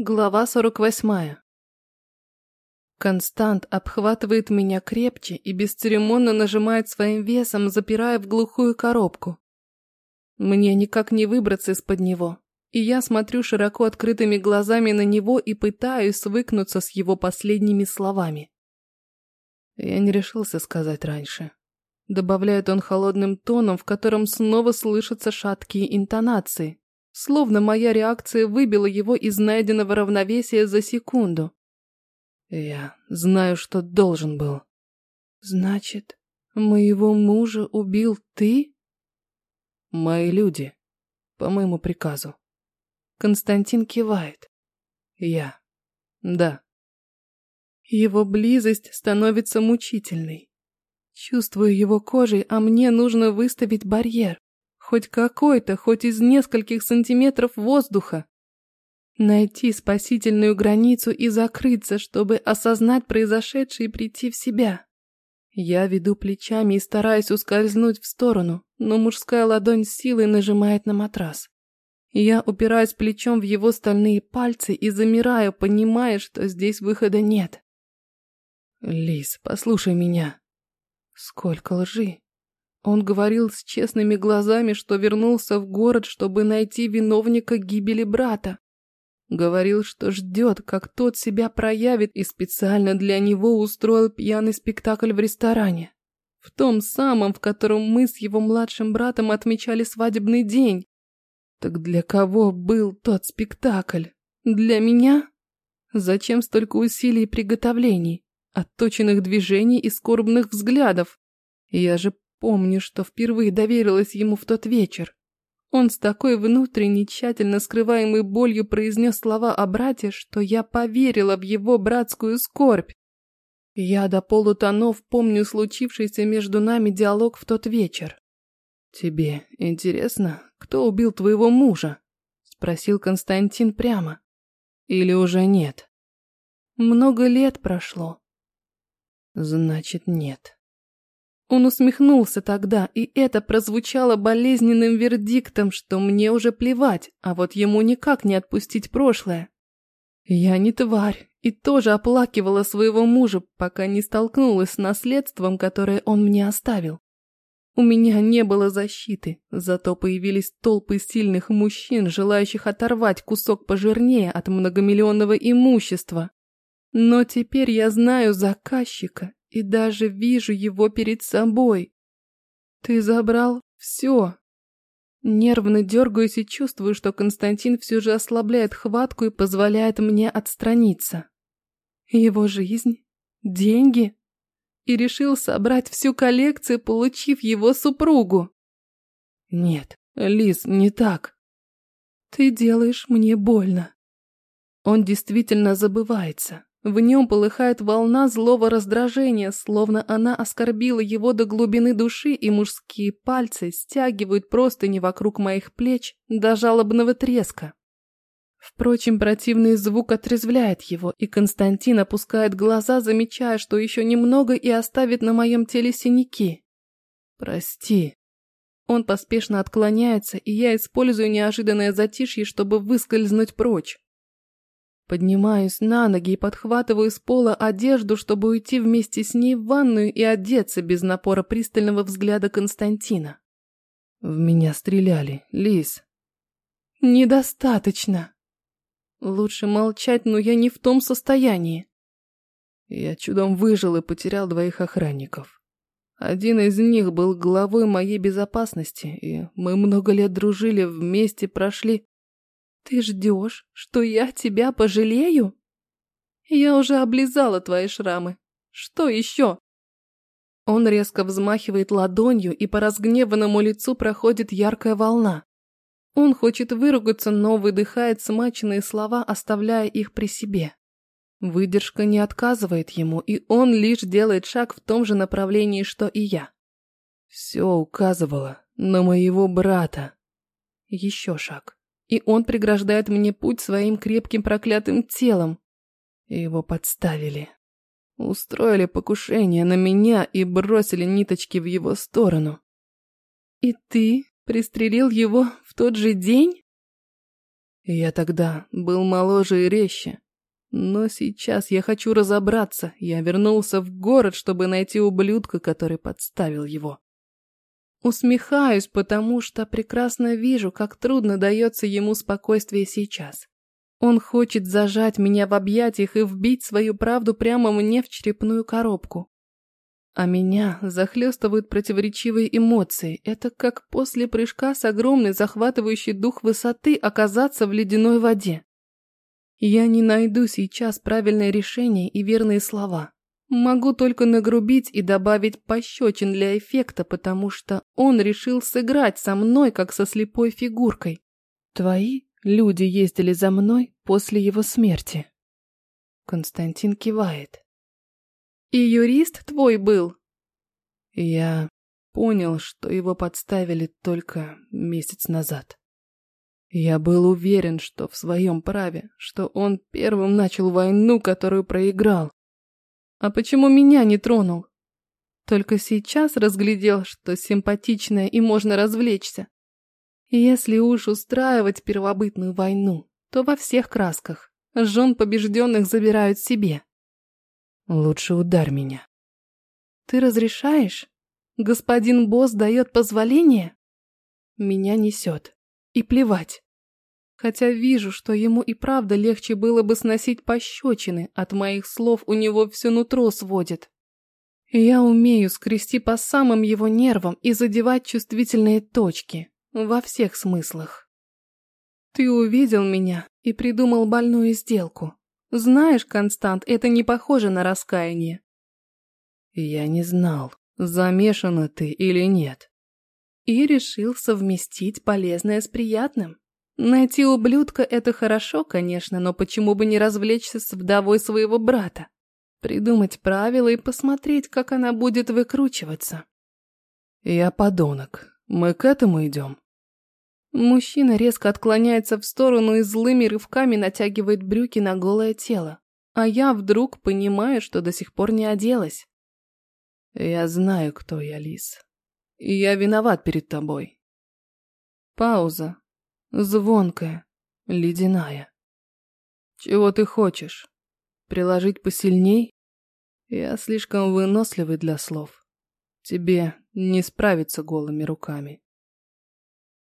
Глава 48. Констант обхватывает меня крепче и бесцеремонно нажимает своим весом, запирая в глухую коробку. Мне никак не выбраться из-под него, и я смотрю широко открытыми глазами на него и пытаюсь свыкнуться с его последними словами. Я не решился сказать раньше. Добавляет он холодным тоном, в котором снова слышатся шаткие интонации. Словно моя реакция выбила его из найденного равновесия за секунду. Я знаю, что должен был. Значит, моего мужа убил ты? Мои люди. По моему приказу. Константин кивает. Я. Да. Его близость становится мучительной. Чувствую его кожей, а мне нужно выставить барьер. Хоть какой-то, хоть из нескольких сантиметров воздуха. Найти спасительную границу и закрыться, чтобы осознать произошедшее и прийти в себя. Я веду плечами и стараюсь ускользнуть в сторону, но мужская ладонь силой нажимает на матрас. Я упираюсь плечом в его стальные пальцы и замираю, понимая, что здесь выхода нет. Лис, послушай меня. Сколько лжи. Он говорил с честными глазами, что вернулся в город, чтобы найти виновника гибели брата. Говорил, что ждет, как тот себя проявит, и специально для него устроил пьяный спектакль в ресторане. В том самом, в котором мы с его младшим братом отмечали свадебный день. Так для кого был тот спектакль? Для меня? Зачем столько усилий и приготовлений, отточенных движений и скорбных взглядов? Я же Помню, что впервые доверилась ему в тот вечер. Он с такой внутренней, тщательно скрываемой болью произнес слова о брате, что я поверила в его братскую скорбь. Я до полутонов помню случившийся между нами диалог в тот вечер. «Тебе интересно, кто убил твоего мужа?» – спросил Константин прямо. «Или уже нет?» «Много лет прошло». «Значит, нет». Он усмехнулся тогда, и это прозвучало болезненным вердиктом, что мне уже плевать, а вот ему никак не отпустить прошлое. Я не тварь и тоже оплакивала своего мужа, пока не столкнулась с наследством, которое он мне оставил. У меня не было защиты, зато появились толпы сильных мужчин, желающих оторвать кусок пожирнее от многомиллионного имущества. Но теперь я знаю заказчика и даже вижу его перед собой. Ты забрал все. Нервно дергаюсь и чувствую, что Константин все же ослабляет хватку и позволяет мне отстраниться. Его жизнь, деньги. И решил собрать всю коллекцию, получив его супругу. Нет, Лиз, не так. Ты делаешь мне больно. Он действительно забывается. В нем полыхает волна злого раздражения, словно она оскорбила его до глубины души, и мужские пальцы стягивают простыни вокруг моих плеч до жалобного треска. Впрочем, противный звук отрезвляет его, и Константин опускает глаза, замечая, что еще немного и оставит на моем теле синяки. «Прости». Он поспешно отклоняется, и я использую неожиданное затишье, чтобы выскользнуть прочь. Поднимаюсь на ноги и подхватываю с пола одежду, чтобы уйти вместе с ней в ванную и одеться без напора пристального взгляда Константина. В меня стреляли, Лис. Недостаточно. Лучше молчать, но я не в том состоянии. Я чудом выжил и потерял двоих охранников. Один из них был главой моей безопасности, и мы много лет дружили, вместе прошли ты ждешь, что я тебя пожалею? Я уже облизала твои шрамы. Что еще? Он резко взмахивает ладонью, и по разгневанному лицу проходит яркая волна. Он хочет выругаться, но выдыхает смаченные слова, оставляя их при себе. Выдержка не отказывает ему, и он лишь делает шаг в том же направлении, что и я. Все указывало на моего брата. Еще шаг и он преграждает мне путь своим крепким проклятым телом. Его подставили. Устроили покушение на меня и бросили ниточки в его сторону. И ты пристрелил его в тот же день? Я тогда был моложе и резче. Но сейчас я хочу разобраться. Я вернулся в город, чтобы найти ублюдка, который подставил его. Усмехаюсь, потому что прекрасно вижу, как трудно дается ему спокойствие сейчас. Он хочет зажать меня в объятиях и вбить свою правду прямо мне в черепную коробку. А меня захлестывают противоречивые эмоции. Это как после прыжка с огромной захватывающей дух высоты оказаться в ледяной воде. Я не найду сейчас правильное решение и верные слова. Могу только нагрубить и добавить пощечин для эффекта, потому что он решил сыграть со мной, как со слепой фигуркой. Твои люди ездили за мной после его смерти. Константин кивает. И юрист твой был? Я понял, что его подставили только месяц назад. Я был уверен, что в своем праве, что он первым начал войну, которую проиграл. А почему меня не тронул? Только сейчас разглядел, что симпатичная и можно развлечься. Если уж устраивать первобытную войну, то во всех красках. Жен побежденных забирают себе. Лучше ударь меня. Ты разрешаешь? Господин босс дает позволение? Меня несет. И плевать. Хотя вижу, что ему и правда легче было бы сносить пощечины, от моих слов у него все нутро сводит. Я умею скрести по самым его нервам и задевать чувствительные точки. Во всех смыслах. Ты увидел меня и придумал больную сделку. Знаешь, Констант, это не похоже на раскаяние. Я не знал, замешана ты или нет и решил совместить полезное с приятным. Найти ублюдка – это хорошо, конечно, но почему бы не развлечься с вдовой своего брата? Придумать правила и посмотреть, как она будет выкручиваться. Я подонок. Мы к этому идем. Мужчина резко отклоняется в сторону и злыми рывками натягивает брюки на голое тело. А я вдруг понимаю, что до сих пор не оделась. Я знаю, кто я, Лис. И я виноват перед тобой. Пауза. Звонкая, ледяная. Чего ты хочешь? Приложить посильней? Я слишком выносливый для слов. Тебе не справиться голыми руками.